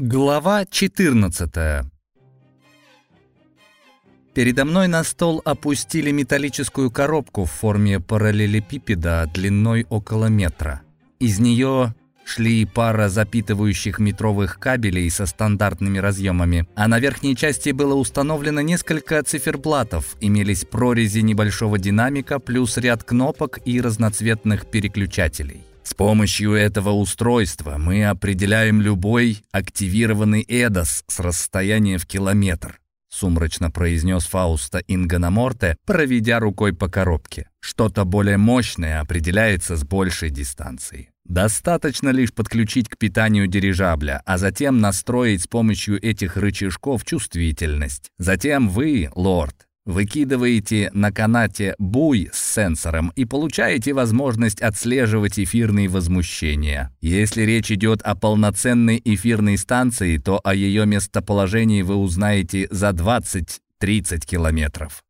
Глава 14 Передо мной на стол опустили металлическую коробку в форме параллелепипеда длиной около метра. Из нее шли пара запитывающих метровых кабелей со стандартными разъемами, а на верхней части было установлено несколько циферблатов, имелись прорези небольшого динамика плюс ряд кнопок и разноцветных переключателей. С помощью этого устройства мы определяем любой активированный эдос с расстояния в километр. Сумрачно произнес Фауста Ингономорте, проведя рукой по коробке. Что-то более мощное определяется с большей дистанции. Достаточно лишь подключить к питанию дирижабля, а затем настроить с помощью этих рычажков чувствительность. Затем вы, лорд, Выкидываете на канате буй с сенсором и получаете возможность отслеживать эфирные возмущения. Если речь идет о полноценной эфирной станции, то о ее местоположении вы узнаете за 20-30 километров.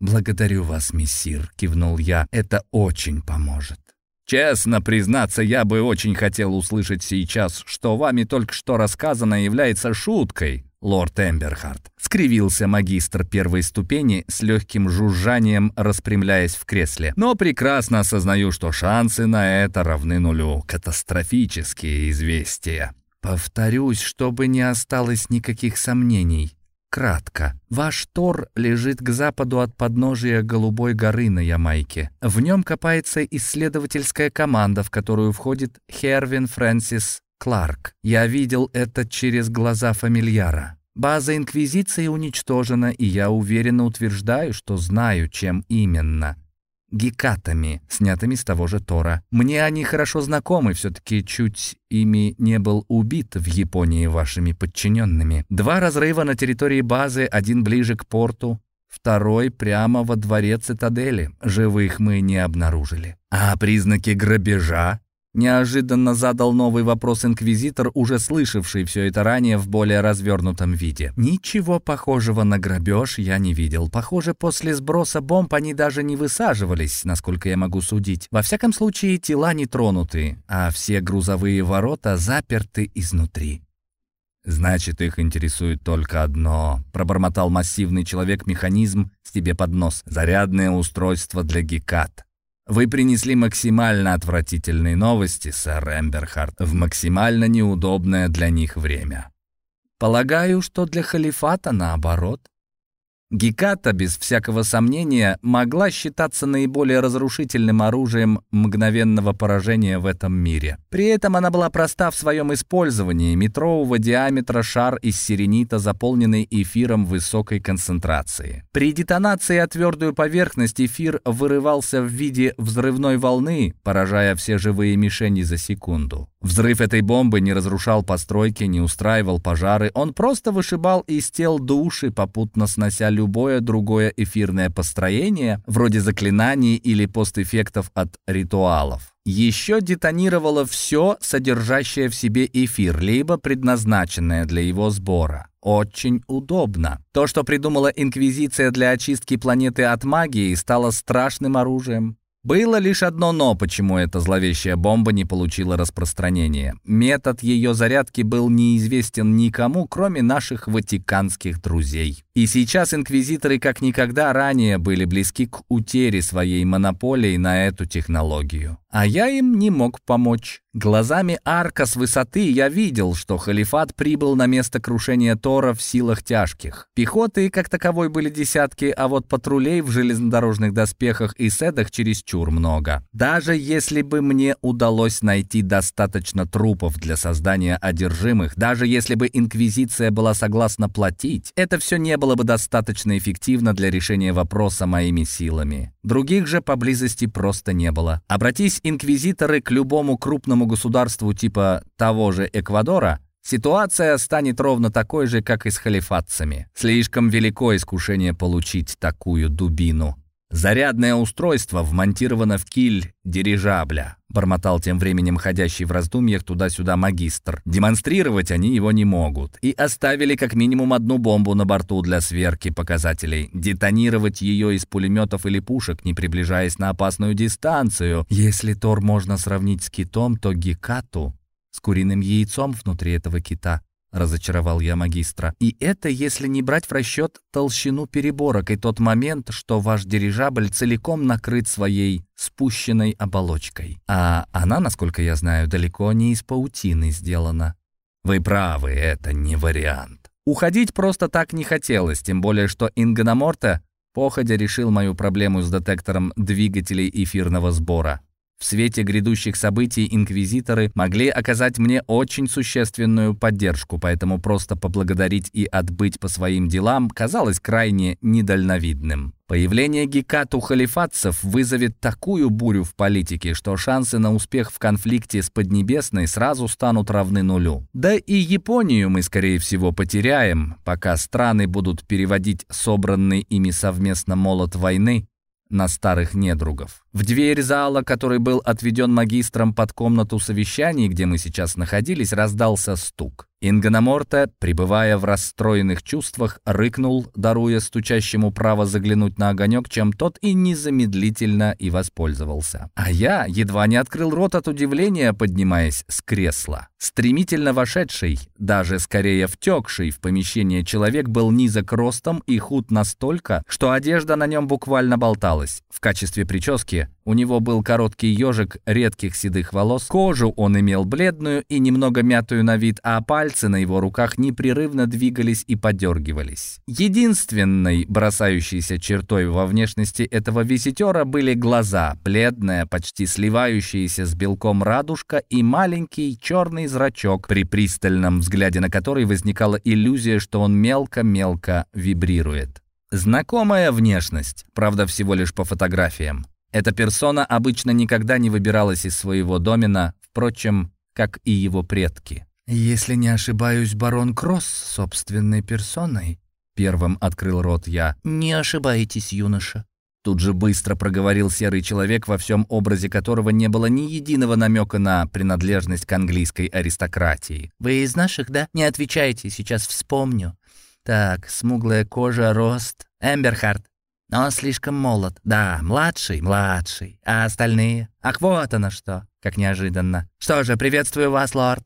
«Благодарю вас, мессир», — кивнул я, — «это очень поможет». Честно признаться, я бы очень хотел услышать сейчас, что вами только что рассказано является шуткой, лорд Эмберхарт. Скривился магистр первой ступени с легким жужжанием, распрямляясь в кресле. Но прекрасно осознаю, что шансы на это равны нулю. Катастрофические известия. Повторюсь, чтобы не осталось никаких сомнений. Кратко. Ваш Тор лежит к западу от подножия Голубой горы на Ямайке. В нем копается исследовательская команда, в которую входит Хервин Фрэнсис Кларк. Я видел это через глаза фамильяра. База Инквизиции уничтожена, и я уверенно утверждаю, что знаю, чем именно. Гекатами, снятыми с того же Тора. Мне они хорошо знакомы, все-таки чуть ими не был убит в Японии вашими подчиненными. Два разрыва на территории базы, один ближе к порту, второй прямо во дворе цитадели. Живых мы не обнаружили. А признаки грабежа Неожиданно задал новый вопрос инквизитор, уже слышавший все это ранее в более развернутом виде. Ничего похожего на грабеж я не видел. Похоже, после сброса бомб они даже не высаживались, насколько я могу судить. Во всяком случае, тела не тронуты, а все грузовые ворота заперты изнутри. «Значит, их интересует только одно», — пробормотал массивный человек-механизм себе под нос. «Зарядное устройство для гекат». Вы принесли максимально отвратительные новости, сэр Эмберхарт, в максимально неудобное для них время. Полагаю, что для халифата наоборот. Геката, без всякого сомнения, могла считаться наиболее разрушительным оружием мгновенного поражения в этом мире. При этом она была проста в своем использовании. Метрового диаметра шар из сиренита, заполненный эфиром высокой концентрации. При детонации о твердую поверхность эфир вырывался в виде взрывной волны, поражая все живые мишени за секунду. Взрыв этой бомбы не разрушал постройки, не устраивал пожары, он просто вышибал из тел души, попутно снося любое другое эфирное построение, вроде заклинаний или постэффектов от ритуалов. Еще детонировало все, содержащее в себе эфир, либо предназначенное для его сбора. Очень удобно. То, что придумала Инквизиция для очистки планеты от магии, стало страшным оружием. Было лишь одно «но», почему эта зловещая бомба не получила распространения. Метод ее зарядки был неизвестен никому, кроме наших ватиканских друзей. И сейчас инквизиторы как никогда ранее были близки к утере своей монополии на эту технологию. А я им не мог помочь. Глазами арка с высоты я видел, что халифат прибыл на место крушения Тора в силах тяжких. Пехоты, как таковой, были десятки, а вот патрулей в железнодорожных доспехах и седах чересчур много. Даже если бы мне удалось найти достаточно трупов для создания одержимых, даже если бы Инквизиция была согласна платить, это все не было бы достаточно эффективно для решения вопроса моими силами. Других же поблизости просто не было. Обратись инквизиторы к любому крупному государству типа того же Эквадора, Ситуация станет ровно такой же, как и с халифатцами. Слишком велико искушение получить такую дубину. «Зарядное устройство вмонтировано в киль дирижабля», бормотал тем временем ходящий в раздумьях туда-сюда магистр. Демонстрировать они его не могут. И оставили как минимум одну бомбу на борту для сверки показателей. Детонировать ее из пулеметов или пушек, не приближаясь на опасную дистанцию. Если Тор можно сравнить с китом, то Гекату с куриным яйцом внутри этого кита. Разочаровал я магистра. «И это если не брать в расчет толщину переборок и тот момент, что ваш дирижабль целиком накрыт своей спущенной оболочкой. А она, насколько я знаю, далеко не из паутины сделана». «Вы правы, это не вариант». Уходить просто так не хотелось, тем более что Ингономорта походя решил мою проблему с детектором двигателей эфирного сбора. В свете грядущих событий инквизиторы могли оказать мне очень существенную поддержку, поэтому просто поблагодарить и отбыть по своим делам казалось крайне недальновидным. Появление гекату халифатцев вызовет такую бурю в политике, что шансы на успех в конфликте с Поднебесной сразу станут равны нулю. Да и Японию мы, скорее всего, потеряем, пока страны будут переводить собранный ими совместно молот войны на старых недругов. В дверь зала, который был отведен магистром под комнату совещаний, где мы сейчас находились, раздался стук. Ингономорта, пребывая в расстроенных чувствах, рыкнул, даруя стучащему право заглянуть на огонек, чем тот и незамедлительно и воспользовался. А я едва не открыл рот от удивления, поднимаясь с кресла. Стремительно вошедший, даже скорее втекший в помещение человек был низок ростом и худ настолько, что одежда на нем буквально болталась. В качестве прически у него был короткий ежик редких седых волос, кожу он имел бледную и немного мятую на вид, а пальцы на его руках непрерывно двигались и подергивались. Единственной бросающейся чертой во внешности этого визитера были глаза, бледная, почти сливающаяся с белком радужка и маленький черный зрачок, при пристальном взгляде на который возникала иллюзия, что он мелко-мелко вибрирует. Знакомая внешность, правда, всего лишь по фотографиям. Эта персона обычно никогда не выбиралась из своего домена, впрочем, как и его предки. «Если не ошибаюсь, барон Кросс собственной персоной?» Первым открыл рот я. «Не ошибаетесь, юноша». Тут же быстро проговорил серый человек, во всем образе которого не было ни единого намека на принадлежность к английской аристократии. «Вы из наших, да? Не отвечайте, сейчас вспомню. Так, смуглая кожа, рост. Эмберхард. Но слишком молод. Да, младший, младший. А остальные? Ах, вот оно что. Как неожиданно. Что же, приветствую вас, лорд.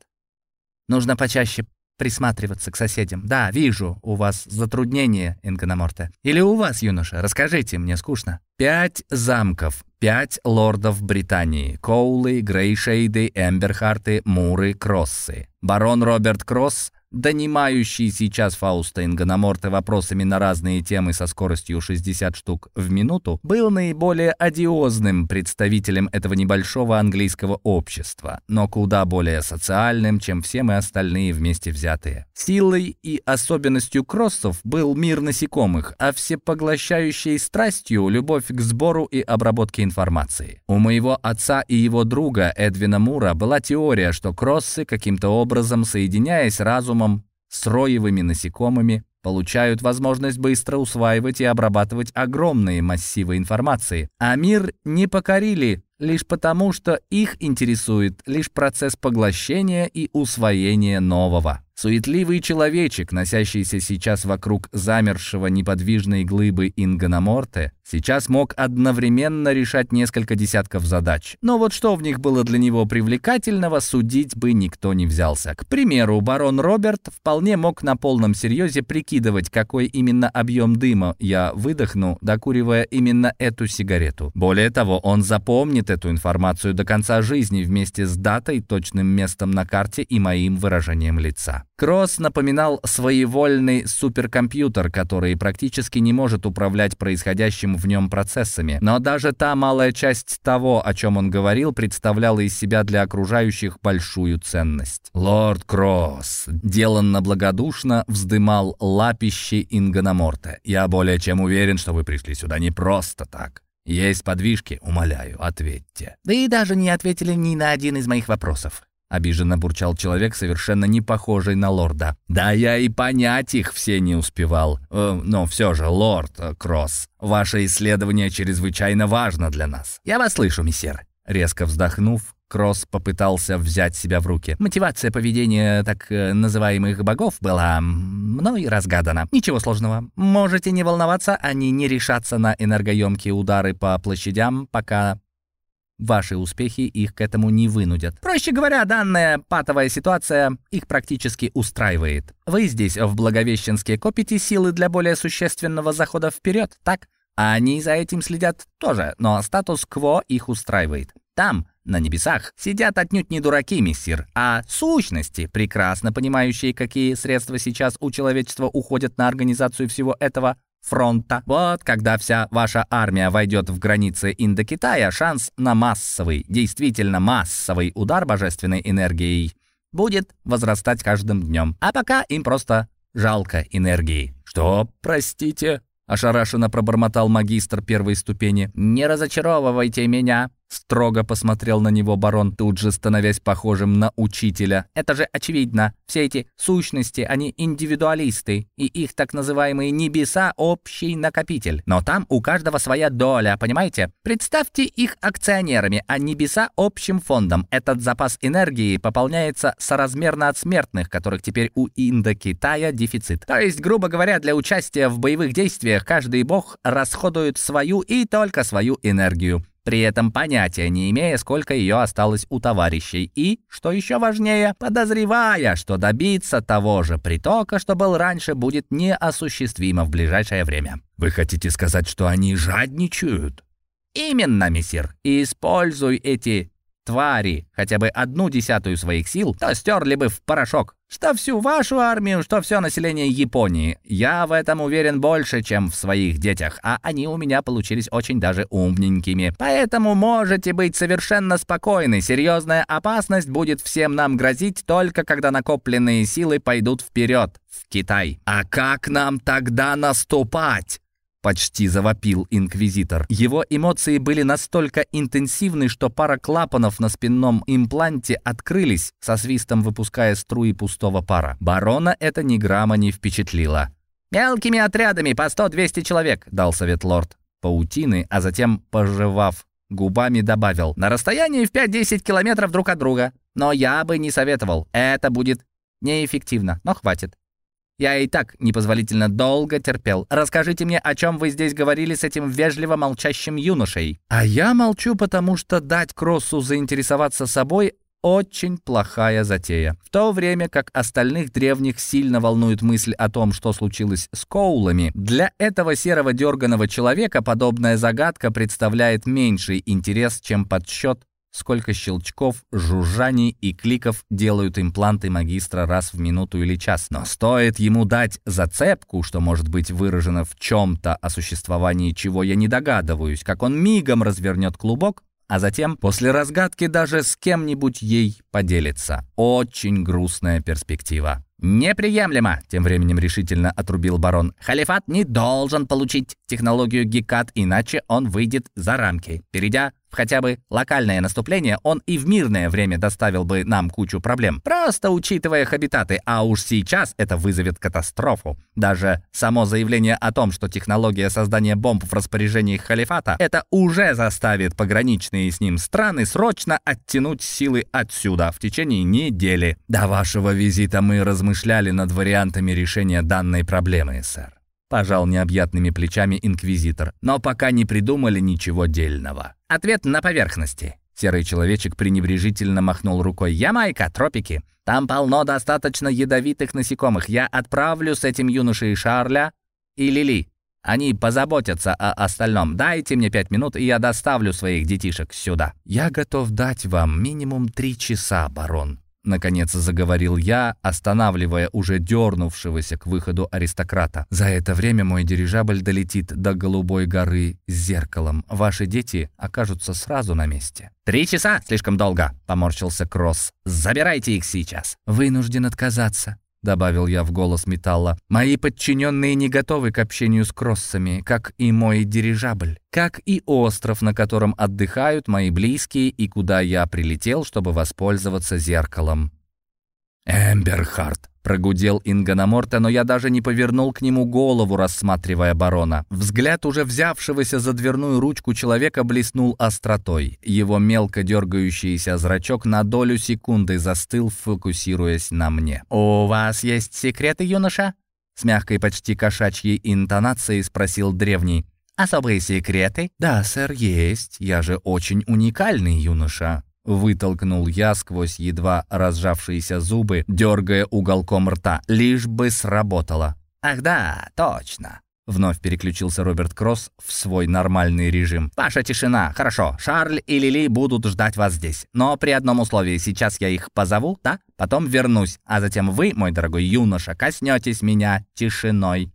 Нужно почаще присматриваться к соседям. Да, вижу, у вас затруднения, Ингономорте. Или у вас, юноша, расскажите, мне скучно. Пять замков, пять лордов Британии. Коулы, Грейшейды, Эмберхарты, Муры, Кроссы. Барон Роберт Кросс донимающий сейчас Фауста Ингономорта вопросами на разные темы со скоростью 60 штук в минуту, был наиболее одиозным представителем этого небольшого английского общества, но куда более социальным, чем все мы остальные вместе взятые. Силой и особенностью кроссов был мир насекомых, а всепоглощающей страстью — любовь к сбору и обработке информации. У моего отца и его друга Эдвина Мура была теория, что кроссы каким-то образом, соединяясь разумом, разумом, с роевыми насекомыми, получают возможность быстро усваивать и обрабатывать огромные массивы информации, а мир не покорили лишь потому, что их интересует лишь процесс поглощения и усвоения нового. Суетливый человечек, носящийся сейчас вокруг замершего неподвижной глыбы Ингономорте, сейчас мог одновременно решать несколько десятков задач. Но вот что в них было для него привлекательного, судить бы никто не взялся. К примеру, барон Роберт вполне мог на полном серьезе прикидывать, какой именно объем дыма я выдохну, докуривая именно эту сигарету. Более того, он запомнит эту информацию до конца жизни вместе с датой, точным местом на карте и моим выражением лица. Кросс напоминал своевольный суперкомпьютер, который практически не может управлять происходящим в нем процессами. Но даже та малая часть того, о чем он говорил, представляла из себя для окружающих большую ценность. «Лорд Кросс», деланно благодушно вздымал лапище Ингономорта. «Я более чем уверен, что вы пришли сюда не просто так. Есть подвижки, умоляю, ответьте». Да и даже не ответили ни на один из моих вопросов. Обиженно бурчал человек, совершенно не похожий на лорда. «Да я и понять их все не успевал. Э, но все же, лорд э, Кросс, ваше исследование чрезвычайно важно для нас». «Я вас слышу, мессер». Резко вздохнув, Кросс попытался взять себя в руки. Мотивация поведения так э, называемых богов была мной разгадана. Ничего сложного. Можете не волноваться, они не решатся на энергоемкие удары по площадям, пока Ваши успехи их к этому не вынудят. Проще говоря, данная патовая ситуация их практически устраивает. Вы здесь, в Благовещенске, копите силы для более существенного захода вперед, так? А они за этим следят тоже, но статус-кво их устраивает. Там, на небесах, сидят отнюдь не дураки, миссир, а сущности, прекрасно понимающие, какие средства сейчас у человечества уходят на организацию всего этого фронта. Вот когда вся ваша армия войдет в границы Индокитая, шанс на массовый, действительно массовый удар божественной энергией будет возрастать каждым днем. А пока им просто жалко энергии. «Что, простите?» — ошарашенно пробормотал магистр первой ступени. «Не разочаровывайте меня!» Строго посмотрел на него барон, тут же становясь похожим на учителя. «Это же очевидно. Все эти сущности, они индивидуалисты, и их так называемые небеса — общий накопитель. Но там у каждого своя доля, понимаете? Представьте их акционерами, а небеса — общим фондом. Этот запас энергии пополняется соразмерно от смертных, которых теперь у Индокитая дефицит. То есть, грубо говоря, для участия в боевых действиях каждый бог расходует свою и только свою энергию при этом понятия не имея, сколько ее осталось у товарищей, и, что еще важнее, подозревая, что добиться того же притока, что был раньше, будет неосуществимо в ближайшее время. «Вы хотите сказать, что они жадничают?» «Именно, мессир. Используй эти твари хотя бы одну десятую своих сил, то стерли бы в порошок. Что всю вашу армию, что все население Японии. Я в этом уверен больше, чем в своих детях, а они у меня получились очень даже умненькими. Поэтому можете быть совершенно спокойны. Серьезная опасность будет всем нам грозить только когда накопленные силы пойдут вперед, в Китай. А как нам тогда наступать? Почти завопил инквизитор. Его эмоции были настолько интенсивны, что пара клапанов на спинном импланте открылись, со свистом выпуская струи пустого пара. Барона это ни грамма не впечатлило. «Мелкими отрядами по 100-200 человек», — дал совет лорд. Паутины, а затем, пожевав, губами добавил. «На расстоянии в 5-10 километров друг от друга. Но я бы не советовал. Это будет неэффективно, но хватит. Я и так непозволительно долго терпел. Расскажите мне, о чем вы здесь говорили с этим вежливо молчащим юношей». «А я молчу, потому что дать Кроссу заинтересоваться собой очень плохая затея. В то время как остальных древних сильно волнует мысль о том, что случилось с Коулами, для этого серого дерганого человека подобная загадка представляет меньший интерес, чем подсчет сколько щелчков, жужжаний и кликов делают импланты магистра раз в минуту или час. Но стоит ему дать зацепку, что может быть выражено в чем-то, о существовании чего я не догадываюсь, как он мигом развернет клубок, а затем, после разгадки, даже с кем-нибудь ей поделится. Очень грустная перспектива. «Неприемлемо!» — тем временем решительно отрубил барон. «Халифат не должен получить технологию Гекат, иначе он выйдет за рамки, перейдя в хотя бы локальное наступление, он и в мирное время доставил бы нам кучу проблем, просто учитывая хабитаты, а уж сейчас это вызовет катастрофу. Даже само заявление о том, что технология создания бомб в распоряжении халифата, это уже заставит пограничные с ним страны срочно оттянуть силы отсюда в течение недели. До вашего визита мы размышляли над вариантами решения данной проблемы, сэр. Пожал необъятными плечами инквизитор, но пока не придумали ничего дельного. Ответ на поверхности. Серый человечек пренебрежительно махнул рукой. «Ямайка, тропики. Там полно достаточно ядовитых насекомых. Я отправлю с этим юношей Шарля и Лили. Они позаботятся о остальном. Дайте мне пять минут, и я доставлю своих детишек сюда». «Я готов дать вам минимум три часа, барон», Наконец заговорил я, останавливая уже дернувшегося к выходу аристократа. «За это время мой дирижабль долетит до Голубой горы с зеркалом. Ваши дети окажутся сразу на месте». «Три часа? Слишком долго!» — поморщился Кросс. «Забирайте их сейчас!» «Вынужден отказаться», — добавил я в голос металла. «Мои подчиненные не готовы к общению с кроссами, как и мой дирижабль, как и остров, на котором отдыхают мои близкие и куда я прилетел, чтобы воспользоваться зеркалом». «Эмберхард», — прогудел Ингономорта, но я даже не повернул к нему голову, рассматривая барона. Взгляд уже взявшегося за дверную ручку человека блеснул остротой. Его мелко дергающийся зрачок на долю секунды застыл, фокусируясь на мне. «У вас есть секреты, юноша?» С мягкой, почти кошачьей интонацией спросил древний. Особые секреты?» «Да, сэр, есть. Я же очень уникальный юноша». Вытолкнул я сквозь едва разжавшиеся зубы, дергая уголком рта, лишь бы сработало. «Ах да, точно. Вновь переключился Роберт Кросс в свой нормальный режим. «Ваша тишина. Хорошо. Шарль и Лили будут ждать вас здесь. Но при одном условии. Сейчас я их позову, да? Потом вернусь. А затем вы, мой дорогой юноша, коснетесь меня тишиной.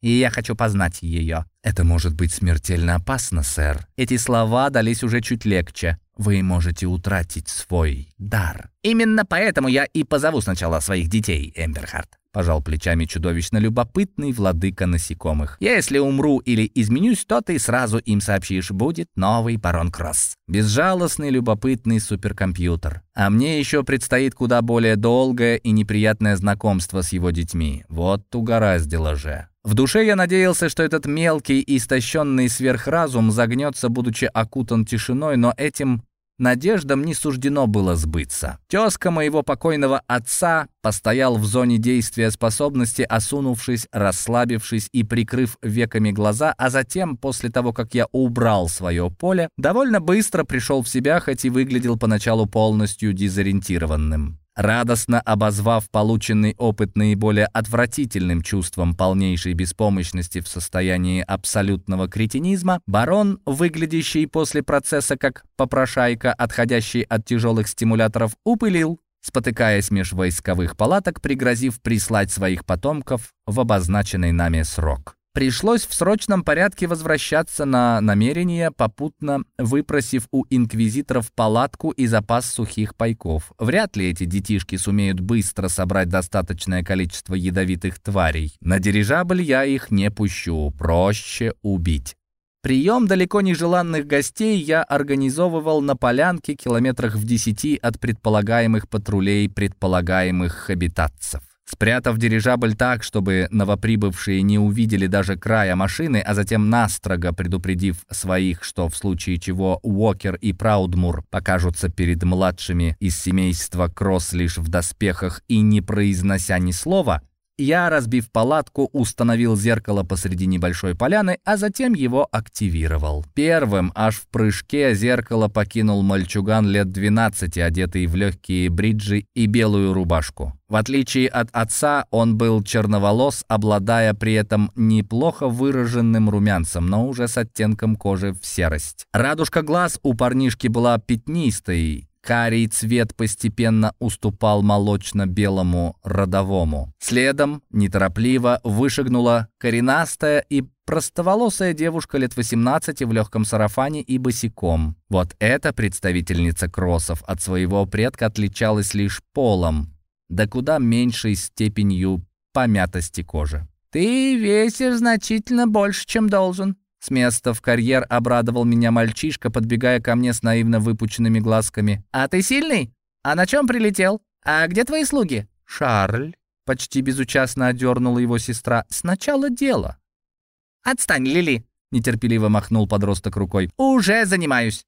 И я хочу познать ее». «Это может быть смертельно опасно, сэр». Эти слова дались уже чуть легче. «Вы можете утратить свой дар». «Именно поэтому я и позову сначала своих детей, Эмберхард. Пожал плечами чудовищно любопытный владыка насекомых. «Если умру или изменюсь, то ты сразу им сообщишь. Будет новый барон Кросс». Безжалостный, любопытный суперкомпьютер. А мне еще предстоит куда более долгое и неприятное знакомство с его детьми. Вот угораздило же. В душе я надеялся, что этот мелкий, истощенный сверхразум загнется, будучи окутан тишиной, но этим Надеждам не суждено было сбыться. Тезка моего покойного отца постоял в зоне действия способности, осунувшись, расслабившись и прикрыв веками глаза, а затем, после того, как я убрал свое поле, довольно быстро пришел в себя, хоть и выглядел поначалу полностью дезориентированным. Радостно обозвав полученный опыт наиболее отвратительным чувством полнейшей беспомощности в состоянии абсолютного кретинизма, барон, выглядящий после процесса как попрошайка, отходящий от тяжелых стимуляторов, упылил, спотыкаясь меж войсковых палаток, пригрозив прислать своих потомков в обозначенный нами срок. Пришлось в срочном порядке возвращаться на намерение, попутно выпросив у инквизиторов палатку и запас сухих пайков. Вряд ли эти детишки сумеют быстро собрать достаточное количество ядовитых тварей. На дирижабль я их не пущу, проще убить. Прием далеко нежеланных гостей я организовывал на полянке километрах в десяти от предполагаемых патрулей предполагаемых хабитатцев. Спрятав дирижабль так, чтобы новоприбывшие не увидели даже края машины, а затем настрого предупредив своих, что в случае чего Уокер и Праудмур покажутся перед младшими из семейства Кросс лишь в доспехах и не произнося ни слова, я, разбив палатку, установил зеркало посреди небольшой поляны, а затем его активировал. Первым, аж в прыжке, зеркало покинул мальчуган лет 12, одетый в легкие бриджи и белую рубашку. В отличие от отца, он был черноволос, обладая при этом неплохо выраженным румянцем, но уже с оттенком кожи в серость. Радужка глаз у парнишки была пятнистой, Карий цвет постепенно уступал молочно-белому родовому. Следом, неторопливо, вышагнула коренастая и простоволосая девушка лет 18 в легком сарафане и босиком. Вот эта представительница кроссов от своего предка отличалась лишь полом, да куда меньшей степенью помятости кожи. «Ты весишь значительно больше, чем должен», с места в карьер обрадовал меня мальчишка, подбегая ко мне с наивно выпученными глазками. «А ты сильный? А на чем прилетел? А где твои слуги?» «Шарль», — почти безучастно одернула его сестра, — «сначала дело». «Отстань, Лили», — нетерпеливо махнул подросток рукой. «Уже занимаюсь.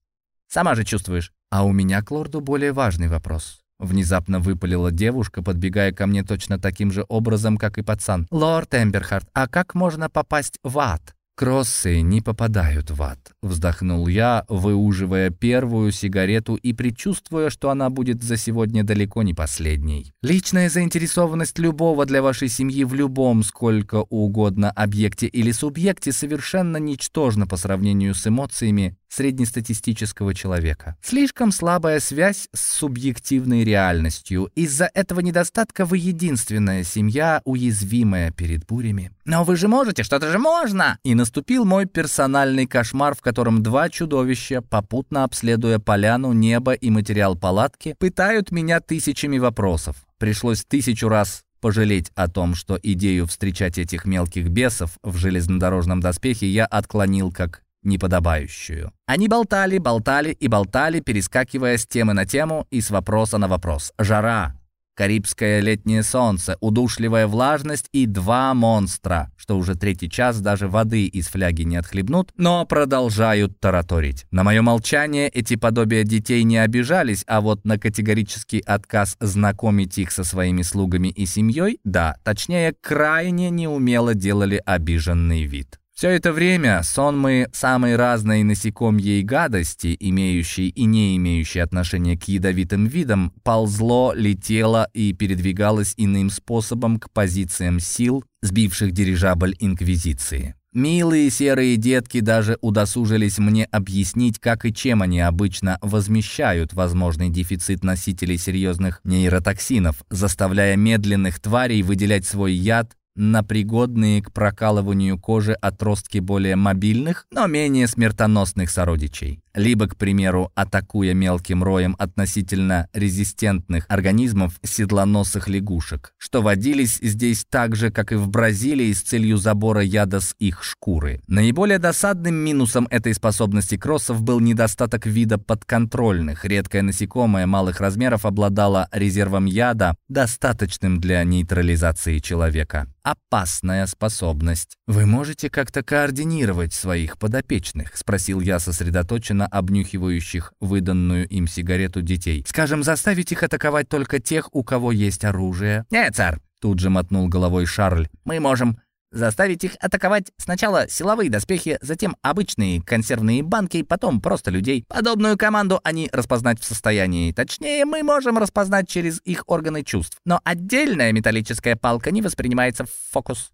Сама же чувствуешь». «А у меня к лорду более важный вопрос». Внезапно выпалила девушка, подбегая ко мне точно таким же образом, как и пацан. «Лорд Эмберхард, а как можно попасть в ад?» «Кроссы не попадают в ад», — вздохнул я, выуживая первую сигарету и предчувствуя, что она будет за сегодня далеко не последней. Личная заинтересованность любого для вашей семьи в любом сколько угодно объекте или субъекте совершенно ничтожна по сравнению с эмоциями, среднестатистического человека. Слишком слабая связь с субъективной реальностью. Из-за этого недостатка вы единственная семья, уязвимая перед бурями. «Но вы же можете, что-то же можно!» И наступил мой персональный кошмар, в котором два чудовища, попутно обследуя поляну, небо и материал палатки, пытают меня тысячами вопросов. Пришлось тысячу раз пожалеть о том, что идею встречать этих мелких бесов в железнодорожном доспехе я отклонил как неподобающую. Они болтали, болтали и болтали, перескакивая с темы на тему и с вопроса на вопрос. Жара, Карибское летнее солнце, удушливая влажность и два монстра, что уже третий час даже воды из фляги не отхлебнут, но продолжают тараторить. На мое молчание эти подобия детей не обижались, а вот на категорический отказ знакомить их со своими слугами и семьей, да, точнее, крайне неумело делали обиженный вид. Все это время сонмы самой разной насекомьей гадости, имеющей и не имеющей отношения к ядовитым видам, ползло, летело и передвигалось иным способом к позициям сил, сбивших дирижабль Инквизиции. Милые серые детки даже удосужились мне объяснить, как и чем они обычно возмещают возможный дефицит носителей серьезных нейротоксинов, заставляя медленных тварей выделять свой яд на пригодные к прокалыванию кожи отростки более мобильных, но менее смертоносных сородичей либо, к примеру, атакуя мелким роем относительно резистентных организмов седлоносых лягушек, что водились здесь так же, как и в Бразилии, с целью забора яда с их шкуры. Наиболее досадным минусом этой способности кроссов был недостаток вида подконтрольных. Редкое насекомое малых размеров обладало резервом яда, достаточным для нейтрализации человека. Опасная способность. «Вы можете как-то координировать своих подопечных?» — спросил я сосредоточенно обнюхивающих выданную им сигарету детей. «Скажем, заставить их атаковать только тех, у кого есть оружие?» «Нет, сэр!» — тут же мотнул головой Шарль. «Мы можем заставить их атаковать сначала силовые доспехи, затем обычные консервные банки, потом просто людей. Подобную команду они распознать в состоянии. Точнее, мы можем распознать через их органы чувств. Но отдельная металлическая палка не воспринимается в фокус».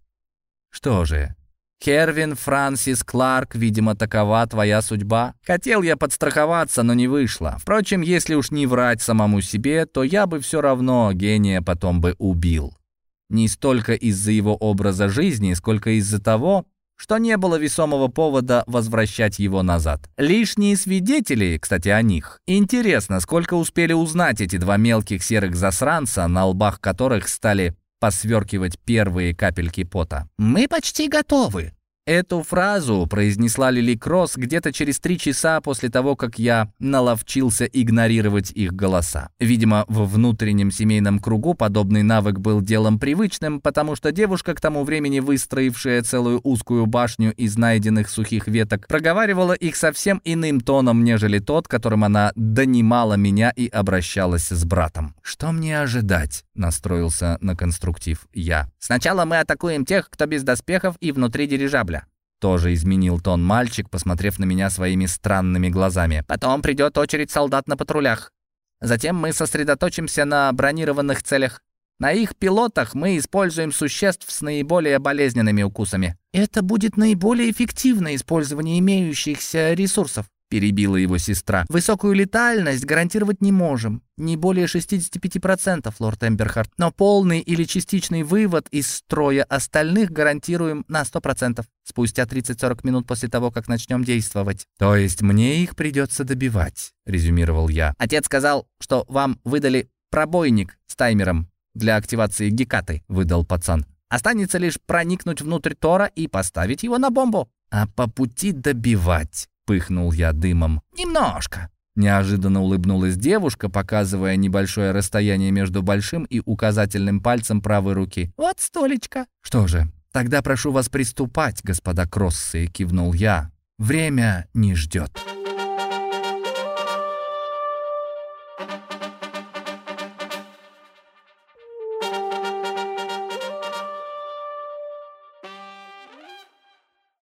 «Что же, Кервин Франсис Кларк, видимо, такова твоя судьба. Хотел я подстраховаться, но не вышло. Впрочем, если уж не врать самому себе, то я бы все равно гения потом бы убил. Не столько из-за его образа жизни, сколько из-за того, что не было весомого повода возвращать его назад. Лишние свидетели, кстати, о них. Интересно, сколько успели узнать эти два мелких серых засранца, на лбах которых стали посверкивать первые капельки пота. «Мы почти готовы», Эту фразу произнесла Лили Кросс где-то через три часа после того, как я наловчился игнорировать их голоса. Видимо, в внутреннем семейном кругу подобный навык был делом привычным, потому что девушка, к тому времени выстроившая целую узкую башню из найденных сухих веток, проговаривала их совсем иным тоном, нежели тот, которым она донимала меня и обращалась с братом. «Что мне ожидать?» — настроился на конструктив я. «Сначала мы атакуем тех, кто без доспехов и внутри дирижабля. Тоже изменил тон мальчик, посмотрев на меня своими странными глазами. «Потом придет очередь солдат на патрулях. Затем мы сосредоточимся на бронированных целях. На их пилотах мы используем существ с наиболее болезненными укусами. Это будет наиболее эффективное использование имеющихся ресурсов перебила его сестра. «Высокую летальность гарантировать не можем. Не более 65%, лорд Эмберхарт. Но полный или частичный вывод из строя остальных гарантируем на 100%. Спустя 30-40 минут после того, как начнем действовать». «То есть мне их придется добивать», — резюмировал я. «Отец сказал, что вам выдали пробойник с таймером для активации гекаты», — выдал пацан. «Останется лишь проникнуть внутрь Тора и поставить его на бомбу». «А по пути добивать». — пыхнул я дымом. «Немножко». Неожиданно улыбнулась девушка, показывая небольшое расстояние между большим и указательным пальцем правой руки. «Вот столечко». «Что же, тогда прошу вас приступать, господа Кроссы», — кивнул я. «Время не ждет».